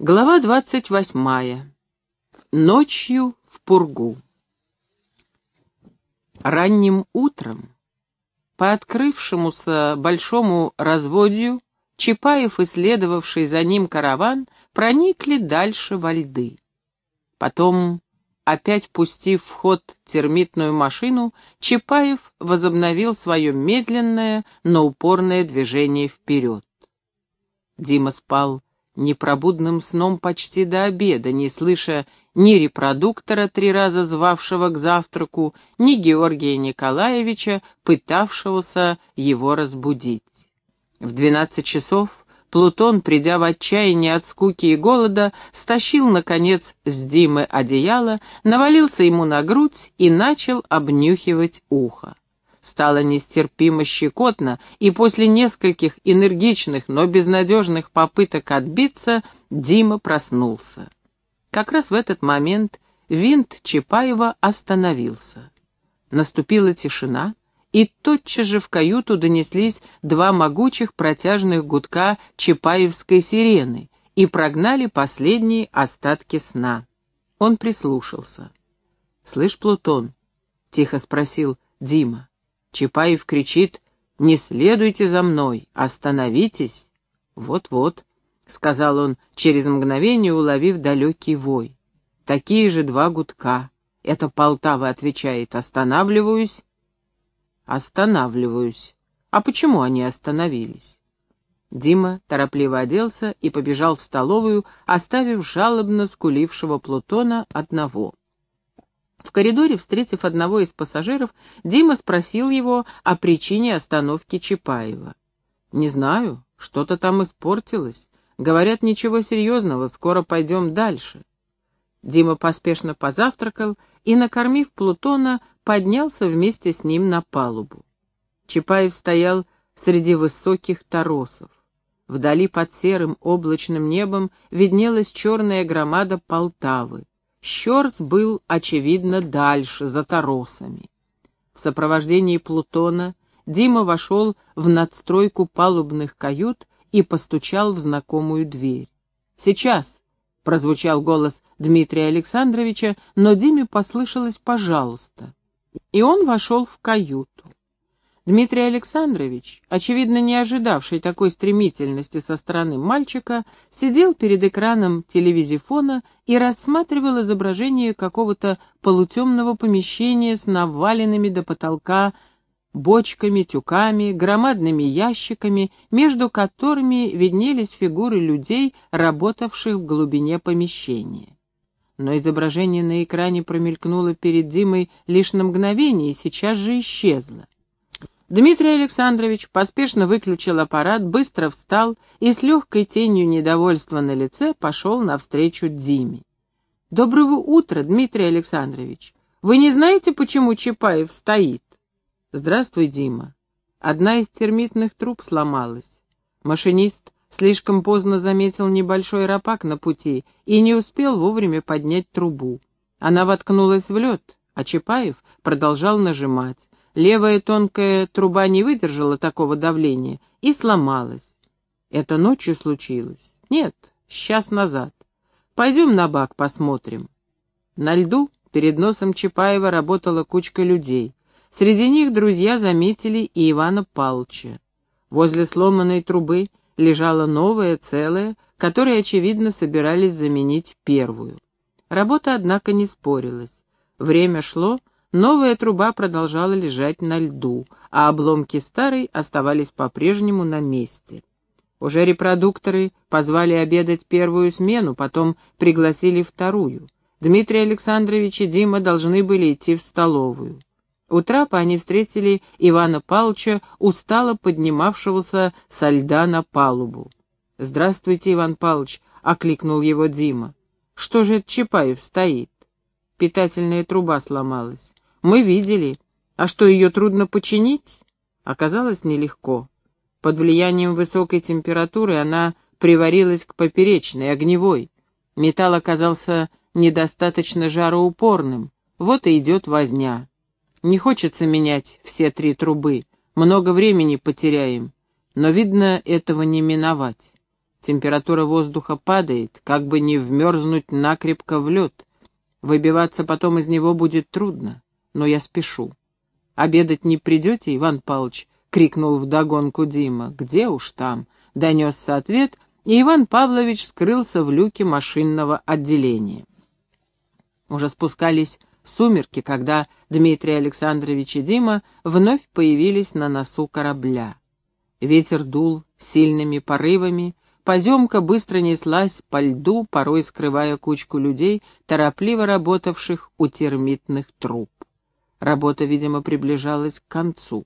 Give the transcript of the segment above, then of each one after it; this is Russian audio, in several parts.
Глава двадцать восьмая. Ночью в пургу. Ранним утром по открывшемуся большому разводью Чапаев, исследовавший за ним караван, проникли дальше во льды. Потом, опять пустив в ход термитную машину, Чапаев возобновил свое медленное, но упорное движение вперед. Дима спал непробудным сном почти до обеда, не слыша ни репродуктора, три раза звавшего к завтраку, ни Георгия Николаевича, пытавшегося его разбудить. В двенадцать часов Плутон, придя в отчаяние от скуки и голода, стащил, наконец, с Димы одеяло, навалился ему на грудь и начал обнюхивать ухо. Стало нестерпимо щекотно, и после нескольких энергичных, но безнадежных попыток отбиться, Дима проснулся. Как раз в этот момент винт Чапаева остановился. Наступила тишина, и тотчас же в каюту донеслись два могучих протяжных гудка Чапаевской сирены и прогнали последние остатки сна. Он прислушался. «Слышь, Плутон?» — тихо спросил Дима. Чапаев кричит «Не следуйте за мной, остановитесь!» «Вот-вот», — сказал он, через мгновение уловив далекий вой. «Такие же два гудка. Это Полтава отвечает «Останавливаюсь». «Останавливаюсь. А почему они остановились?» Дима торопливо оделся и побежал в столовую, оставив жалобно скулившего Плутона одного. В коридоре, встретив одного из пассажиров, Дима спросил его о причине остановки Чапаева. «Не знаю, что-то там испортилось. Говорят, ничего серьезного, скоро пойдем дальше». Дима поспешно позавтракал и, накормив Плутона, поднялся вместе с ним на палубу. Чапаев стоял среди высоких торосов. Вдали под серым облачным небом виднелась черная громада Полтавы. Щорц был, очевидно, дальше, за торосами. В сопровождении Плутона Дима вошел в надстройку палубных кают и постучал в знакомую дверь. «Сейчас!» — прозвучал голос Дмитрия Александровича, но Диме послышалось «пожалуйста». И он вошел в каюту. Дмитрий Александрович, очевидно не ожидавший такой стремительности со стороны мальчика, сидел перед экраном телевизифона и рассматривал изображение какого-то полутемного помещения с наваленными до потолка бочками, тюками, громадными ящиками, между которыми виднелись фигуры людей, работавших в глубине помещения. Но изображение на экране промелькнуло перед Димой лишь на мгновение и сейчас же исчезло. Дмитрий Александрович поспешно выключил аппарат, быстро встал и с легкой тенью недовольства на лице пошел навстречу Диме. «Доброго утра, Дмитрий Александрович. Вы не знаете, почему Чапаев стоит?» «Здравствуй, Дима. Одна из термитных труб сломалась. Машинист слишком поздно заметил небольшой рапак на пути и не успел вовремя поднять трубу. Она воткнулась в лед, а Чапаев продолжал нажимать. Левая тонкая труба не выдержала такого давления и сломалась. Это ночью случилось? Нет, час назад. Пойдем на бак посмотрим. На льду перед носом Чапаева работала кучка людей. Среди них друзья заметили и Ивана Палча. Возле сломанной трубы лежала новая, целая, которой, очевидно, собирались заменить первую. Работа, однако, не спорилась. Время шло, Новая труба продолжала лежать на льду, а обломки старой оставались по-прежнему на месте. Уже репродукторы позвали обедать первую смену, потом пригласили вторую. Дмитрий Александрович и Дима должны были идти в столовую. У трапа они встретили Ивана Павловича, устало поднимавшегося со льда на палубу. «Здравствуйте, Иван Павлович», — окликнул его Дима. «Что же это Чапаев стоит?» Питательная труба сломалась. Мы видели. А что, ее трудно починить? Оказалось нелегко. Под влиянием высокой температуры она приварилась к поперечной, огневой. Металл оказался недостаточно жароупорным. Вот и идет возня. Не хочется менять все три трубы. Много времени потеряем. Но, видно, этого не миновать. Температура воздуха падает, как бы не вмерзнуть накрепко в лед. Выбиваться потом из него будет трудно, но я спешу. «Обедать не придете, Иван Павлович?» — крикнул вдогонку Дима. «Где уж там?» — донесся ответ, и Иван Павлович скрылся в люке машинного отделения. Уже спускались сумерки, когда Дмитрий Александрович и Дима вновь появились на носу корабля. Ветер дул сильными порывами, поземка быстро неслась по льду, порой скрывая кучку людей, торопливо работавших у термитных труб. Работа, видимо, приближалась к концу.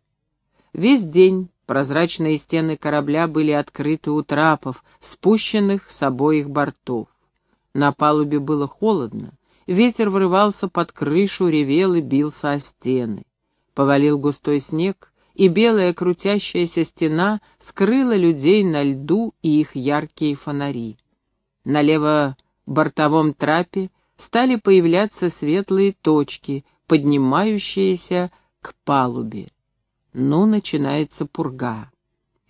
Весь день прозрачные стены корабля были открыты у трапов, спущенных с обоих бортов. На палубе было холодно, ветер врывался под крышу, ревел и бился о стены. Повалил густой снег, и белая крутящаяся стена скрыла людей на льду и их яркие фонари. На бортовом трапе стали появляться светлые точки, поднимающиеся к палубе. Ну, начинается пурга.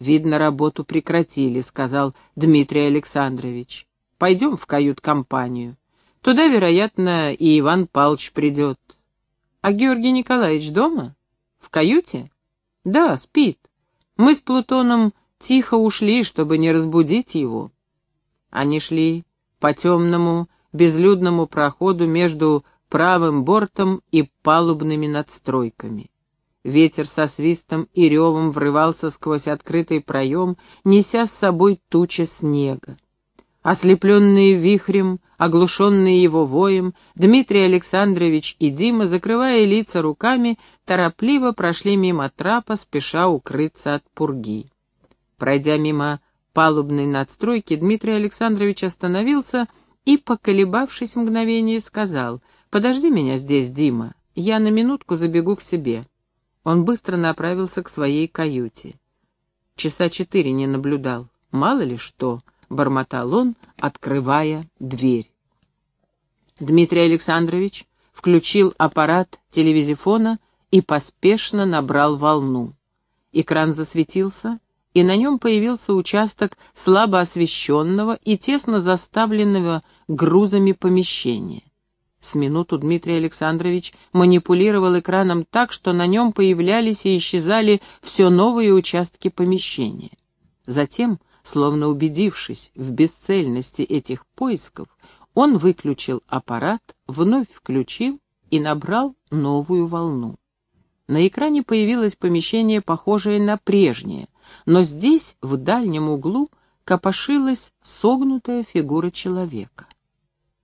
«Видно, работу прекратили», — сказал Дмитрий Александрович. «Пойдем в кают-компанию. Туда, вероятно, и Иван Павлович придет. А Георгий Николаевич дома? В каюте?» «Да, спит. Мы с Плутоном тихо ушли, чтобы не разбудить его». Они шли по темному, безлюдному проходу между правым бортом и палубными надстройками. Ветер со свистом и ревом врывался сквозь открытый проем, неся с собой тучи снега. Ослепленные вихрем, оглушенные его воем, Дмитрий Александрович и Дима, закрывая лица руками, торопливо прошли мимо трапа, спеша укрыться от пурги. Пройдя мимо палубной надстройки, Дмитрий Александрович остановился и, поколебавшись мгновение, сказал — «Подожди меня здесь, Дима, я на минутку забегу к себе». Он быстро направился к своей каюте. Часа четыре не наблюдал. Мало ли что, бормотал он, открывая дверь. Дмитрий Александрович включил аппарат телевизифона и поспешно набрал волну. Экран засветился, и на нем появился участок слабо освещенного и тесно заставленного грузами помещения. С минуту Дмитрий Александрович манипулировал экраном так, что на нем появлялись и исчезали все новые участки помещения. Затем, словно убедившись в бесцельности этих поисков, он выключил аппарат, вновь включил и набрал новую волну. На экране появилось помещение, похожее на прежнее, но здесь, в дальнем углу, копошилась согнутая фигура человека.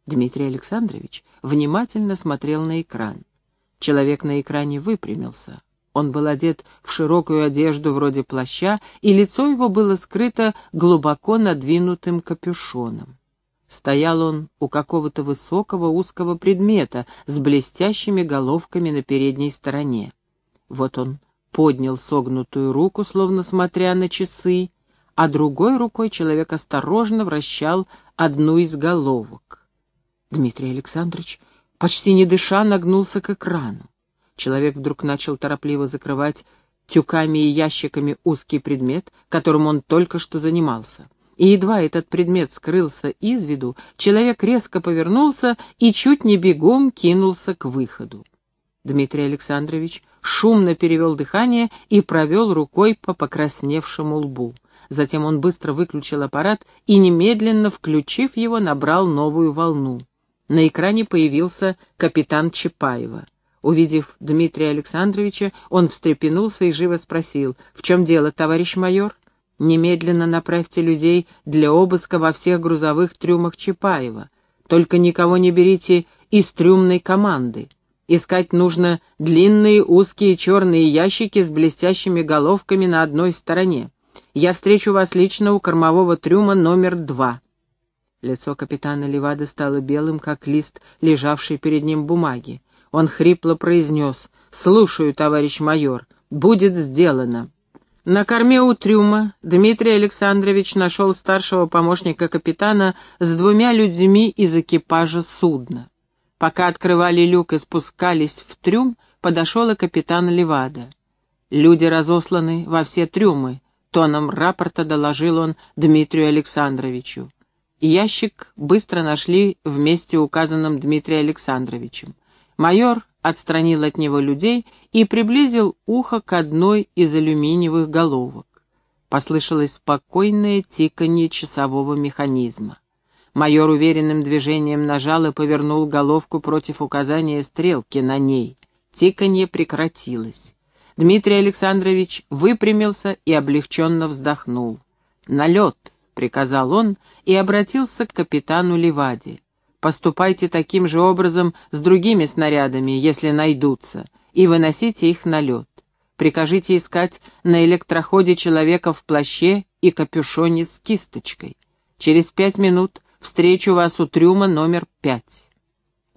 Дмитрий Александрович внимательно смотрел на экран. Человек на экране выпрямился. Он был одет в широкую одежду вроде плаща, и лицо его было скрыто глубоко надвинутым капюшоном. Стоял он у какого-то высокого узкого предмета с блестящими головками на передней стороне. Вот он поднял согнутую руку, словно смотря на часы, а другой рукой человек осторожно вращал одну из головок. Дмитрий Александрович, почти не дыша, нагнулся к экрану. Человек вдруг начал торопливо закрывать тюками и ящиками узкий предмет, которым он только что занимался. И едва этот предмет скрылся из виду, человек резко повернулся и чуть не бегом кинулся к выходу. Дмитрий Александрович шумно перевел дыхание и провел рукой по покрасневшему лбу. Затем он быстро выключил аппарат и, немедленно включив его, набрал новую волну. На экране появился капитан Чапаева. Увидев Дмитрия Александровича, он встрепенулся и живо спросил, «В чем дело, товарищ майор?» «Немедленно направьте людей для обыска во всех грузовых трюмах Чапаева. Только никого не берите из трюмной команды. Искать нужно длинные узкие черные ящики с блестящими головками на одной стороне. Я встречу вас лично у кормового трюма номер два». Лицо капитана Левады стало белым, как лист, лежавший перед ним бумаги. Он хрипло произнес «Слушаю, товарищ майор, будет сделано». На корме у трюма Дмитрий Александрович нашел старшего помощника капитана с двумя людьми из экипажа судна. Пока открывали люк и спускались в трюм, подошел и капитан Левада. «Люди разосланы во все трюмы. тоном рапорта доложил он Дмитрию Александровичу. Ящик быстро нашли в месте, указанном Дмитрием Александровичем. Майор отстранил от него людей и приблизил ухо к одной из алюминиевых головок. Послышалось спокойное тиканье часового механизма. Майор уверенным движением нажал и повернул головку против указания стрелки на ней. Тиканье прекратилось. Дмитрий Александрович выпрямился и облегченно вздохнул. «Налет!» — приказал он и обратился к капитану Леваде. «Поступайте таким же образом с другими снарядами, если найдутся, и выносите их на лед. Прикажите искать на электроходе человека в плаще и капюшоне с кисточкой. Через пять минут встречу вас у трюма номер пять».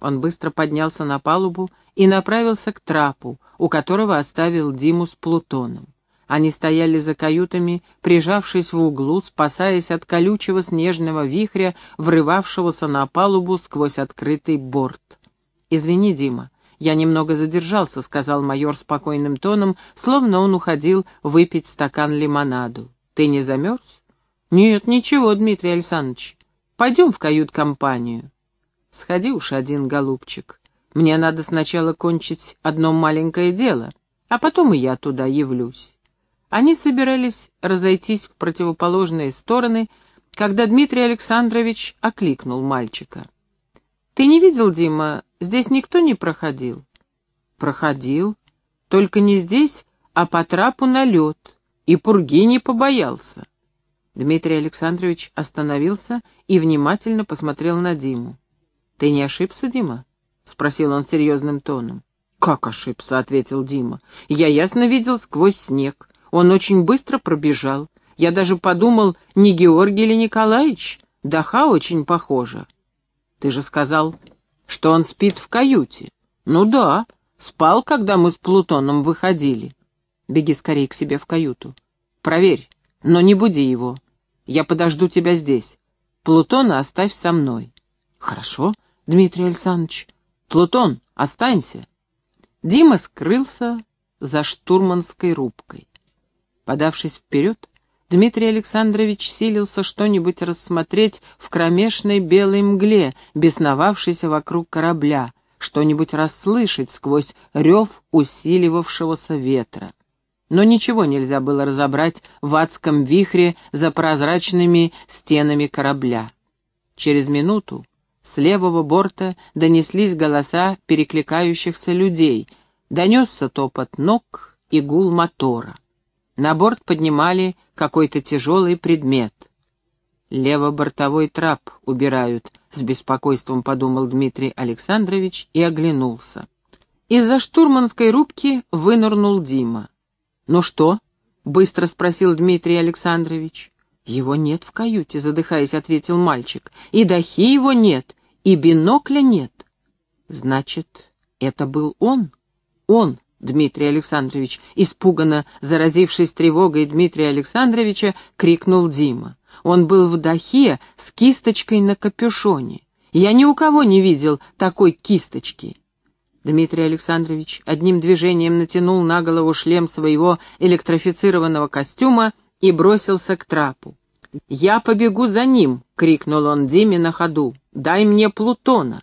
Он быстро поднялся на палубу и направился к трапу, у которого оставил Диму с Плутоном. Они стояли за каютами, прижавшись в углу, спасаясь от колючего снежного вихря, врывавшегося на палубу сквозь открытый борт. «Извини, Дима, я немного задержался», — сказал майор спокойным тоном, словно он уходил выпить стакан лимонаду. «Ты не замерз?» «Нет, ничего, Дмитрий Александрович. Пойдем в кают-компанию». «Сходи уж один, голубчик. Мне надо сначала кончить одно маленькое дело, а потом и я туда явлюсь». Они собирались разойтись в противоположные стороны, когда Дмитрий Александрович окликнул мальчика. «Ты не видел, Дима, здесь никто не проходил?» «Проходил. Только не здесь, а по трапу на лед. И пурги не побоялся». Дмитрий Александрович остановился и внимательно посмотрел на Диму. «Ты не ошибся, Дима?» — спросил он серьезным тоном. «Как ошибся?» — ответил Дима. «Я ясно видел сквозь снег. Он очень быстро пробежал. Я даже подумал, не Георгий или Николаевич? Даха очень похоже». «Ты же сказал, что он спит в каюте». «Ну да, спал, когда мы с Плутоном выходили». «Беги скорее к себе в каюту. Проверь, но не буди его. Я подожду тебя здесь. Плутона оставь со мной». «Хорошо», Дмитрий Александрович. Плутон, останься. Дима скрылся за штурманской рубкой. Подавшись вперед, Дмитрий Александрович силился что-нибудь рассмотреть в кромешной белой мгле, бесновавшейся вокруг корабля, что-нибудь расслышать сквозь рев усиливавшегося ветра. Но ничего нельзя было разобрать в адском вихре за прозрачными стенами корабля. Через минуту с левого борта донеслись голоса перекликающихся людей, донесся топот ног и гул мотора. На борт поднимали какой-то тяжелый предмет. «Левобортовой трап убирают», — с беспокойством подумал Дмитрий Александрович и оглянулся. Из-за штурманской рубки вынырнул Дима. «Ну что?» — быстро спросил Дмитрий Александрович. «Его нет в каюте», — задыхаясь, ответил мальчик. «И дахи его нет, и бинокля нет». «Значит, это был он? Он, Дмитрий Александрович!» Испуганно заразившись тревогой Дмитрия Александровича, крикнул Дима. «Он был в дахе с кисточкой на капюшоне. Я ни у кого не видел такой кисточки». Дмитрий Александрович одним движением натянул на голову шлем своего электрифицированного костюма и бросился к трапу. «Я побегу за ним!» — крикнул он Диме на ходу. «Дай мне Плутона!»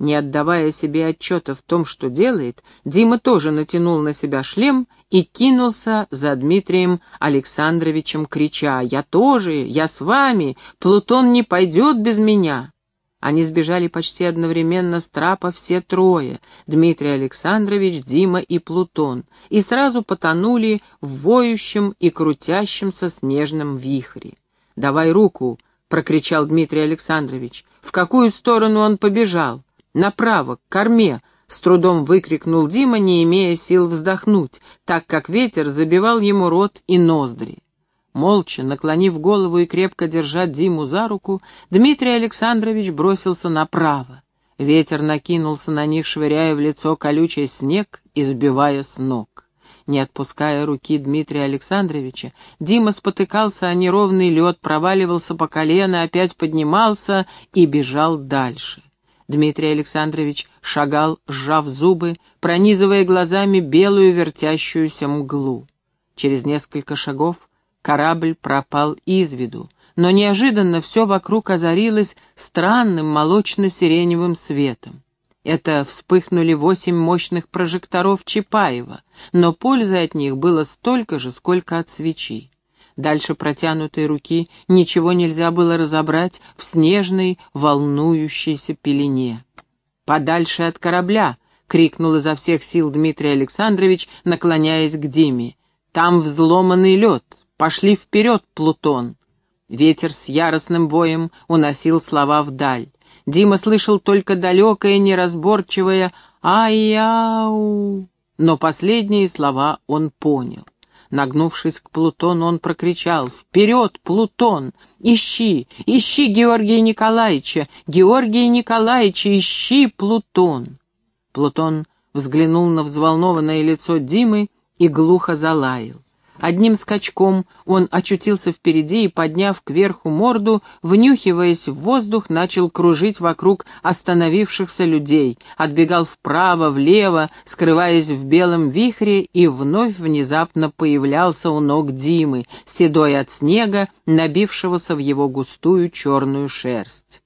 Не отдавая себе отчета в том, что делает, Дима тоже натянул на себя шлем и кинулся за Дмитрием Александровичем, крича «Я тоже! Я с вами! Плутон не пойдет без меня!» Они сбежали почти одновременно с трапа все трое — Дмитрий Александрович, Дима и Плутон, и сразу потонули в воющем и крутящемся снежном вихре. «Давай руку!» — прокричал Дмитрий Александрович. «В какую сторону он побежал?» «Направо, к корме!» — с трудом выкрикнул Дима, не имея сил вздохнуть, так как ветер забивал ему рот и ноздри. Молча, наклонив голову и крепко держа Диму за руку, Дмитрий Александрович бросился направо. Ветер накинулся на них, швыряя в лицо колючий снег и сбивая с ног. Не отпуская руки Дмитрия Александровича, Дима спотыкался о неровный лед, проваливался по колено, опять поднимался и бежал дальше. Дмитрий Александрович шагал, сжав зубы, пронизывая глазами белую вертящуюся мглу. Через несколько шагов Корабль пропал из виду, но неожиданно все вокруг озарилось странным молочно-сиреневым светом. Это вспыхнули восемь мощных прожекторов Чапаева, но пользы от них было столько же, сколько от свечи. Дальше протянутой руки ничего нельзя было разобрать в снежной, волнующейся пелене. «Подальше от корабля!» — крикнул изо всех сил Дмитрий Александрович, наклоняясь к Диме. «Там взломанный лед! Пошли вперед, Плутон!» Ветер с яростным воем уносил слова вдаль. Дима слышал только далекое, неразборчивое «Ай-яу», но последние слова он понял. Нагнувшись к Плутону, он прокричал «Вперед, Плутон! Ищи! Ищи Георгия Николаевича! Георгия Николаевича, ищи Плутон!» Плутон взглянул на взволнованное лицо Димы и глухо залаял. Одним скачком он очутился впереди и, подняв кверху морду, внюхиваясь в воздух, начал кружить вокруг остановившихся людей, отбегал вправо, влево, скрываясь в белом вихре, и вновь внезапно появлялся у ног Димы, седой от снега, набившегося в его густую черную шерсть.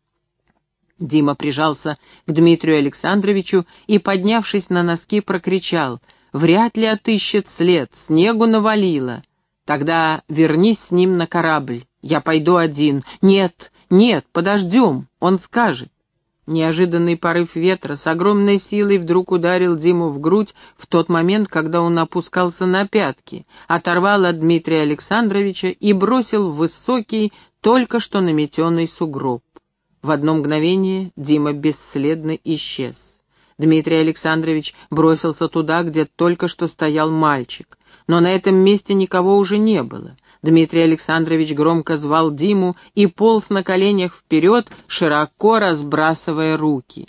Дима прижался к Дмитрию Александровичу и, поднявшись на носки, прокричал — Вряд ли отыщет след, снегу навалило. Тогда вернись с ним на корабль. Я пойду один. Нет, нет, подождем, он скажет. Неожиданный порыв ветра с огромной силой вдруг ударил Диму в грудь в тот момент, когда он опускался на пятки, оторвал от Дмитрия Александровича и бросил в высокий, только что наметенный сугроб. В одно мгновение Дима бесследно исчез. Дмитрий Александрович бросился туда, где только что стоял мальчик. Но на этом месте никого уже не было. Дмитрий Александрович громко звал Диму и полз на коленях вперед, широко разбрасывая руки.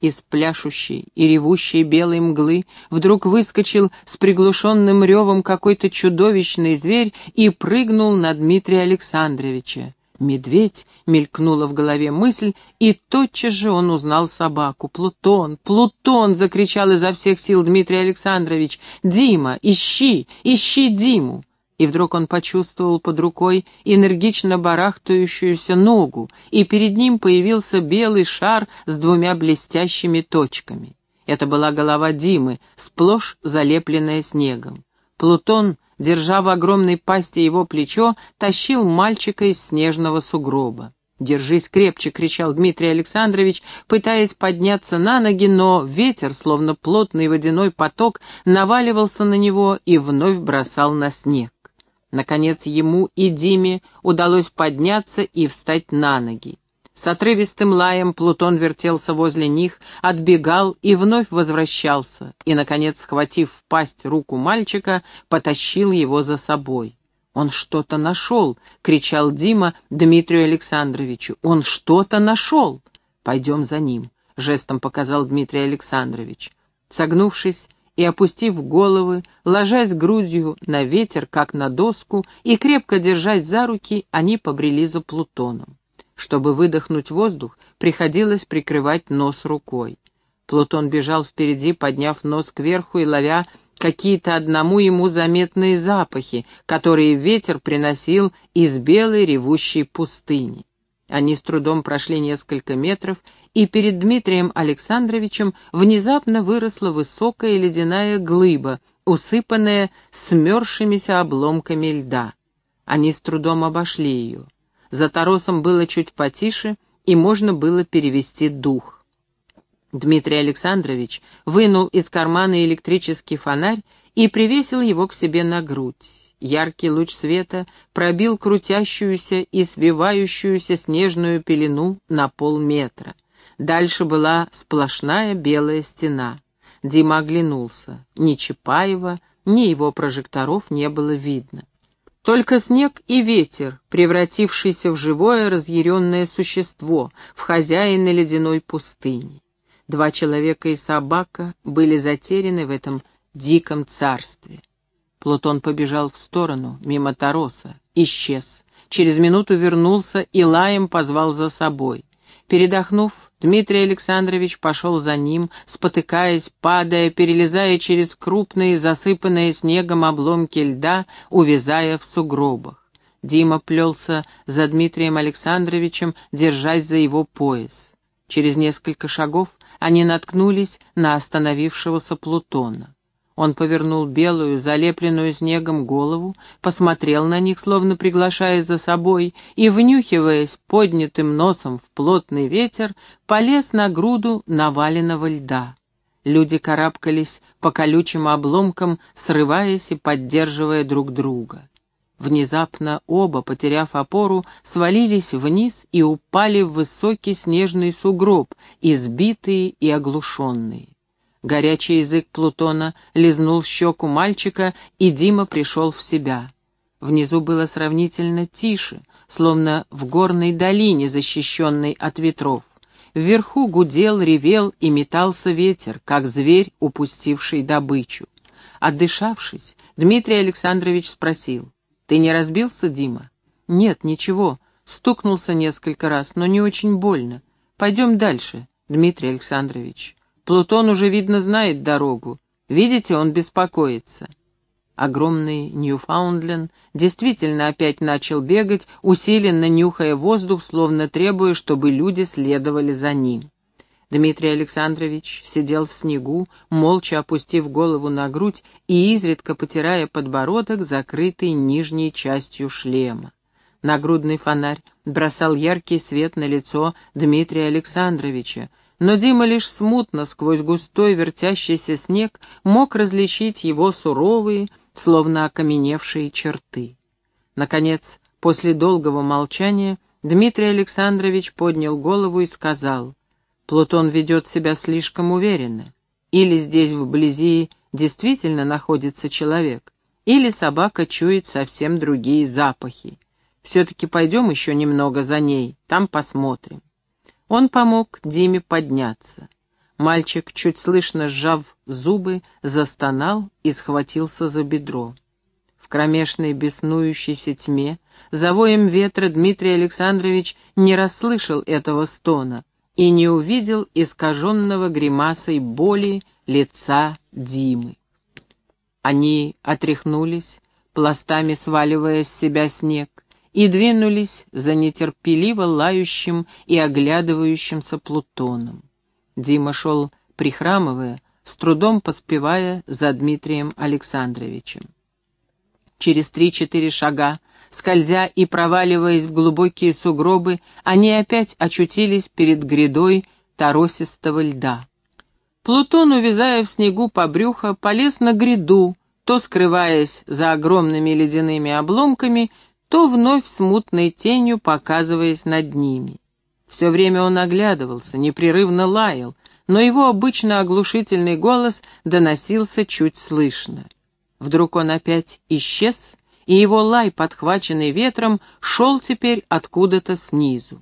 Из пляшущей и ревущей белой мглы вдруг выскочил с приглушенным ревом какой-то чудовищный зверь и прыгнул на Дмитрия Александровича. «Медведь!» — мелькнула в голове мысль, и тотчас же он узнал собаку. «Плутон! Плутон!» — закричал изо всех сил Дмитрий Александрович. «Дима! Ищи! Ищи Диму!» И вдруг он почувствовал под рукой энергично барахтающуюся ногу, и перед ним появился белый шар с двумя блестящими точками. Это была голова Димы, сплошь залепленная снегом. Плутон держа в огромной пасти его плечо, тащил мальчика из снежного сугроба. «Держись крепче!» — кричал Дмитрий Александрович, пытаясь подняться на ноги, но ветер, словно плотный водяной поток, наваливался на него и вновь бросал на снег. Наконец ему и Диме удалось подняться и встать на ноги. С отрывистым лаем Плутон вертелся возле них, отбегал и вновь возвращался, и, наконец, схватив в пасть руку мальчика, потащил его за собой. «Он что-то нашел!» — кричал Дима Дмитрию Александровичу. «Он что-то нашел!» «Пойдем за ним», — жестом показал Дмитрий Александрович. Согнувшись и опустив головы, ложась грудью на ветер, как на доску, и крепко держась за руки, они побрели за Плутоном. Чтобы выдохнуть воздух, приходилось прикрывать нос рукой. Плутон бежал впереди, подняв нос кверху и ловя какие-то одному ему заметные запахи, которые ветер приносил из белой ревущей пустыни. Они с трудом прошли несколько метров, и перед Дмитрием Александровичем внезапно выросла высокая ледяная глыба, усыпанная смерзшимися обломками льда. Они с трудом обошли ее. За торосом было чуть потише, и можно было перевести дух. Дмитрий Александрович вынул из кармана электрический фонарь и привесил его к себе на грудь. Яркий луч света пробил крутящуюся и свивающуюся снежную пелену на полметра. Дальше была сплошная белая стена. Дима оглянулся. Ни Чапаева, ни его прожекторов не было видно. Только снег и ветер, превратившийся в живое разъяренное существо, в хозяина ледяной пустыни. Два человека и собака были затеряны в этом диком царстве. Плутон побежал в сторону, мимо Тароса, исчез. Через минуту вернулся и лаем позвал за собой. Передохнув, Дмитрий Александрович пошел за ним, спотыкаясь, падая, перелезая через крупные, засыпанные снегом обломки льда, увязая в сугробах. Дима плелся за Дмитрием Александровичем, держась за его пояс. Через несколько шагов они наткнулись на остановившегося Плутона. Он повернул белую, залепленную снегом голову, посмотрел на них, словно приглашая за собой, и, внюхиваясь поднятым носом в плотный ветер, полез на груду наваленного льда. Люди карабкались по колючим обломкам, срываясь и поддерживая друг друга. Внезапно оба, потеряв опору, свалились вниз и упали в высокий снежный сугроб, избитые и оглушенные. Горячий язык Плутона лизнул щеку мальчика, и Дима пришел в себя. Внизу было сравнительно тише, словно в горной долине, защищенной от ветров. Вверху гудел, ревел и метался ветер, как зверь, упустивший добычу. Отдышавшись, Дмитрий Александрович спросил, «Ты не разбился, Дима?» «Нет, ничего. Стукнулся несколько раз, но не очень больно. Пойдем дальше, Дмитрий Александрович». Плутон уже, видно, знает дорогу. Видите, он беспокоится. Огромный Ньюфаундленд действительно опять начал бегать, усиленно нюхая воздух, словно требуя, чтобы люди следовали за ним. Дмитрий Александрович сидел в снегу, молча опустив голову на грудь и изредка потирая подбородок, закрытый нижней частью шлема. Нагрудный фонарь бросал яркий свет на лицо Дмитрия Александровича, но Дима лишь смутно сквозь густой вертящийся снег мог различить его суровые, словно окаменевшие черты. Наконец, после долгого молчания, Дмитрий Александрович поднял голову и сказал, «Плутон ведет себя слишком уверенно. Или здесь вблизи действительно находится человек, или собака чует совсем другие запахи. Все-таки пойдем еще немного за ней, там посмотрим». Он помог Диме подняться. Мальчик, чуть слышно сжав зубы, застонал и схватился за бедро. В кромешной беснующейся тьме, за воем ветра Дмитрий Александрович не расслышал этого стона и не увидел искаженного гримасой боли лица Димы. Они отряхнулись, пластами сваливая с себя снег, и двинулись за нетерпеливо лающим и оглядывающимся Плутоном. Дима шел, прихрамывая, с трудом поспевая за Дмитрием Александровичем. Через три-четыре шага, скользя и проваливаясь в глубокие сугробы, они опять очутились перед грядой торосистого льда. Плутон, увязая в снегу по брюхо, полез на гряду, то скрываясь за огромными ледяными обломками, то вновь смутной тенью показываясь над ними. Все время он оглядывался, непрерывно лаял, но его обычно оглушительный голос доносился чуть слышно. Вдруг он опять исчез, и его лай, подхваченный ветром, шел теперь откуда-то снизу.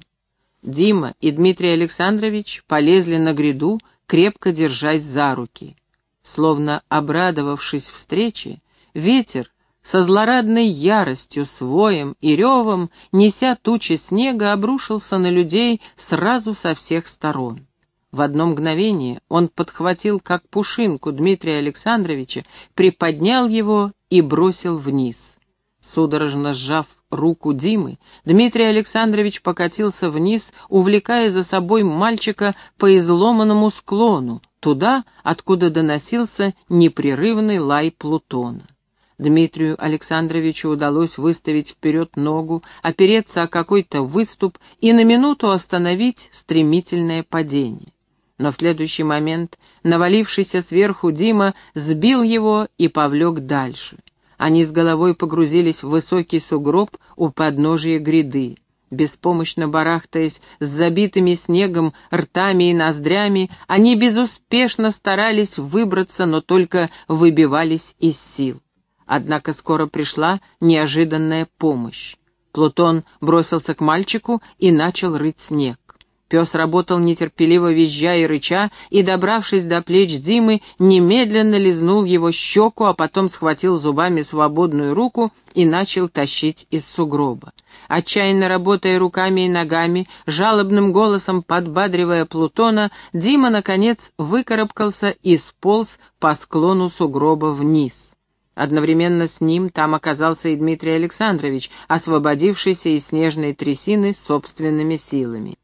Дима и Дмитрий Александрович полезли на гряду, крепко держась за руки. Словно обрадовавшись встрече, ветер, со злорадной яростью, своем и ревом, неся тучи снега, обрушился на людей сразу со всех сторон. В одно мгновение он подхватил, как пушинку Дмитрия Александровича, приподнял его и бросил вниз. Судорожно сжав руку Димы, Дмитрий Александрович покатился вниз, увлекая за собой мальчика по изломанному склону, туда, откуда доносился непрерывный лай Плутона. Дмитрию Александровичу удалось выставить вперед ногу, опереться о какой-то выступ и на минуту остановить стремительное падение. Но в следующий момент навалившийся сверху Дима сбил его и повлек дальше. Они с головой погрузились в высокий сугроб у подножия гряды. Беспомощно барахтаясь с забитыми снегом ртами и ноздрями, они безуспешно старались выбраться, но только выбивались из сил. Однако скоро пришла неожиданная помощь. Плутон бросился к мальчику и начал рыть снег. Пес работал нетерпеливо визжа и рыча, и, добравшись до плеч Димы, немедленно лизнул его щеку, а потом схватил зубами свободную руку и начал тащить из сугроба. Отчаянно работая руками и ногами, жалобным голосом подбадривая Плутона, Дима, наконец, выкарабкался и сполз по склону сугроба вниз. Одновременно с ним там оказался и Дмитрий Александрович, освободившийся из снежной трясины собственными силами.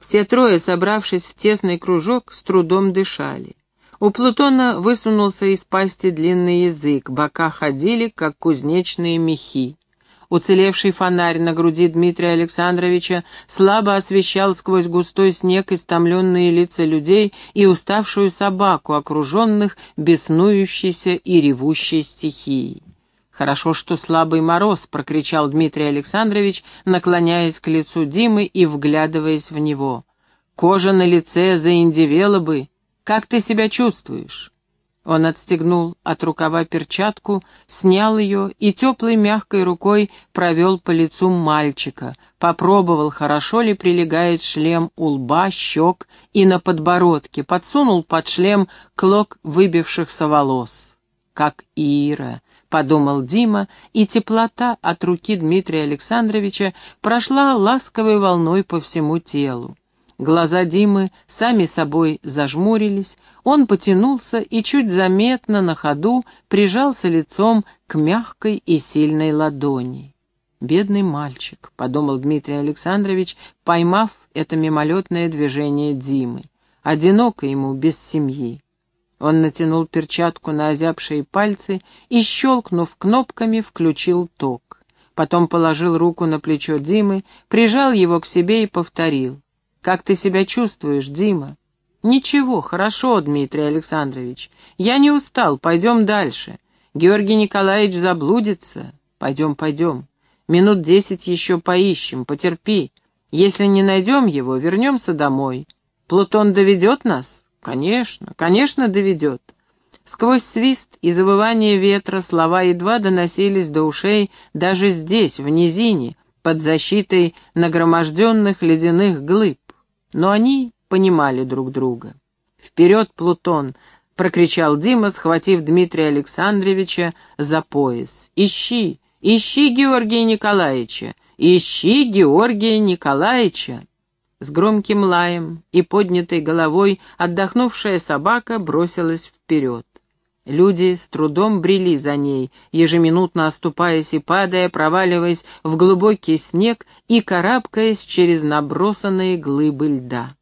Все трое, собравшись в тесный кружок, с трудом дышали. У Плутона высунулся из пасти длинный язык, бока ходили, как кузнечные мехи. Уцелевший фонарь на груди Дмитрия Александровича слабо освещал сквозь густой снег истомленные лица людей и уставшую собаку, окруженных беснующейся и ревущей стихией. «Хорошо, что слабый мороз», — прокричал Дмитрий Александрович, наклоняясь к лицу Димы и вглядываясь в него. «Кожа на лице заиндевела бы. Как ты себя чувствуешь?» Он отстегнул от рукава перчатку, снял ее и теплой мягкой рукой провел по лицу мальчика, попробовал, хорошо ли прилегает шлем у лба, щек и на подбородке, подсунул под шлем клок выбившихся волос. «Как Ира!» — подумал Дима, и теплота от руки Дмитрия Александровича прошла ласковой волной по всему телу. Глаза Димы сами собой зажмурились, он потянулся и чуть заметно на ходу прижался лицом к мягкой и сильной ладони. «Бедный мальчик», — подумал Дмитрий Александрович, поймав это мимолетное движение Димы. «Одиноко ему, без семьи». Он натянул перчатку на озябшие пальцы и, щелкнув кнопками, включил ток. Потом положил руку на плечо Димы, прижал его к себе и повторил. Как ты себя чувствуешь, Дима?» «Ничего, хорошо, Дмитрий Александрович. Я не устал, пойдем дальше. Георгий Николаевич заблудится. Пойдем, пойдем. Минут десять еще поищем, потерпи. Если не найдем его, вернемся домой. Плутон доведет нас? Конечно, конечно, доведет». Сквозь свист и завывание ветра слова едва доносились до ушей даже здесь, в низине, под защитой нагроможденных ледяных глыб но они понимали друг друга. «Вперед, Плутон!» — прокричал Дима, схватив Дмитрия Александровича за пояс. «Ищи! Ищи Георгия Николаевича! Ищи Георгия Николаевича!» С громким лаем и поднятой головой отдохнувшая собака бросилась вперед. Люди с трудом брели за ней, ежеминутно оступаясь и падая, проваливаясь в глубокий снег и карабкаясь через набросанные глыбы льда.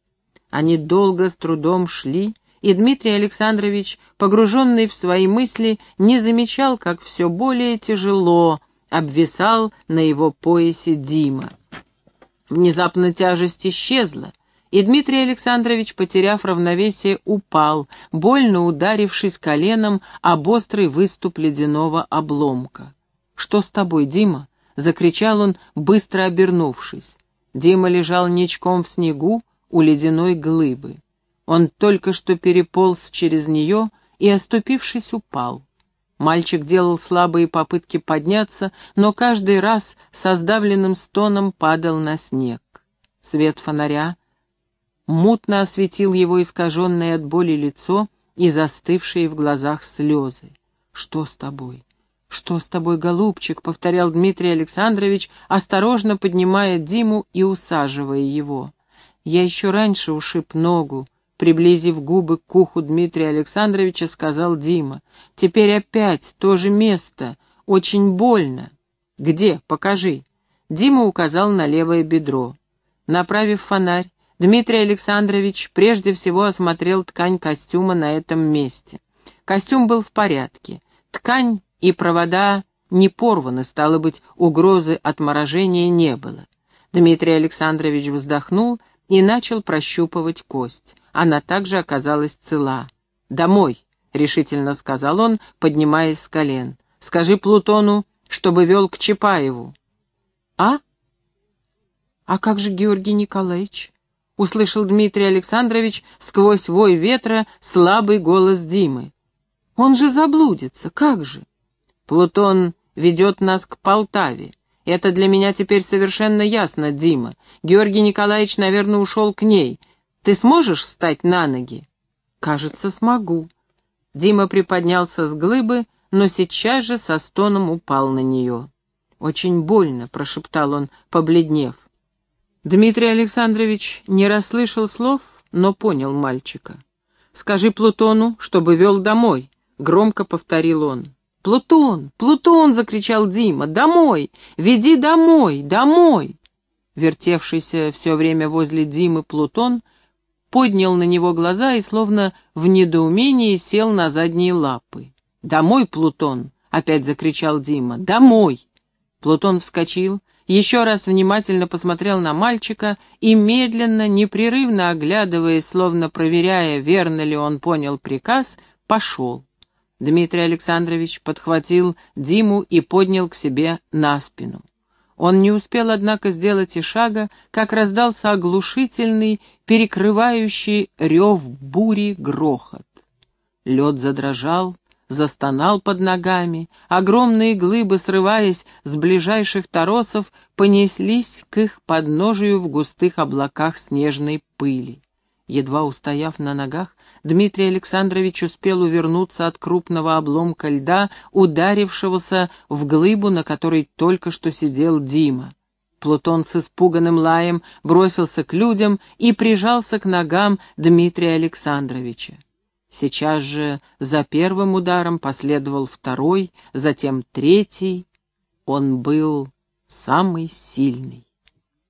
Они долго с трудом шли, и Дмитрий Александрович, погруженный в свои мысли, не замечал, как все более тяжело обвисал на его поясе Дима. Внезапно тяжесть исчезла, и Дмитрий Александрович, потеряв равновесие, упал, больно ударившись коленом об острый выступ ледяного обломка. «Что с тобой, Дима?» — закричал он, быстро обернувшись. Дима лежал ничком в снегу у ледяной глыбы. Он только что переполз через нее и, оступившись, упал. Мальчик делал слабые попытки подняться, но каждый раз со сдавленным стоном падал на снег. Свет фонаря мутно осветил его искаженное от боли лицо и застывшие в глазах слезы. «Что с тобой? Что с тобой, голубчик?» — повторял Дмитрий Александрович, осторожно поднимая Диму и усаживая его. «Я еще раньше ушиб ногу», — приблизив губы к уху Дмитрия Александровича, сказал Дима. «Теперь опять то же место. Очень больно». «Где? Покажи». Дима указал на левое бедро. Направив фонарь, Дмитрий Александрович прежде всего осмотрел ткань костюма на этом месте. Костюм был в порядке. Ткань и провода не порваны, стало быть, угрозы отморожения не было. Дмитрий Александрович вздохнул и начал прощупывать кость. Она также оказалась цела. «Домой», — решительно сказал он, поднимаясь с колен. «Скажи Плутону, чтобы вел к Чапаеву». «А? А как же Георгий Николаевич?» — услышал Дмитрий Александрович сквозь вой ветра слабый голос Димы. «Он же заблудится, как же?» «Плутон ведет нас к Полтаве. Это для меня теперь совершенно ясно, Дима. Георгий Николаевич, наверное, ушел к ней. Ты сможешь встать на ноги?» «Кажется, смогу». Дима приподнялся с глыбы, но сейчас же со стоном упал на нее. «Очень больно», — прошептал он, побледнев. Дмитрий Александрович не расслышал слов, но понял мальчика. «Скажи Плутону, чтобы вел домой», — громко повторил он. «Плутон! Плутон!» — закричал Дима. «Домой! Веди домой! Домой!» Вертевшийся все время возле Димы Плутон поднял на него глаза и, словно в недоумении, сел на задние лапы. «Домой, Плутон!» — опять закричал Дима. «Домой!» Плутон вскочил, еще раз внимательно посмотрел на мальчика и, медленно, непрерывно оглядываясь, словно проверяя, верно ли он понял приказ, пошел. Дмитрий Александрович подхватил Диму и поднял к себе на спину. Он не успел, однако, сделать и шага, как раздался оглушительный, перекрывающий рев бури грохот. Лед задрожал, застонал под ногами, огромные глыбы, срываясь с ближайших торосов, понеслись к их подножию в густых облаках снежной пыли. Едва устояв на ногах, Дмитрий Александрович успел увернуться от крупного обломка льда, ударившегося в глыбу, на которой только что сидел Дима. Плутон с испуганным лаем бросился к людям и прижался к ногам Дмитрия Александровича. Сейчас же за первым ударом последовал второй, затем третий. Он был самый сильный.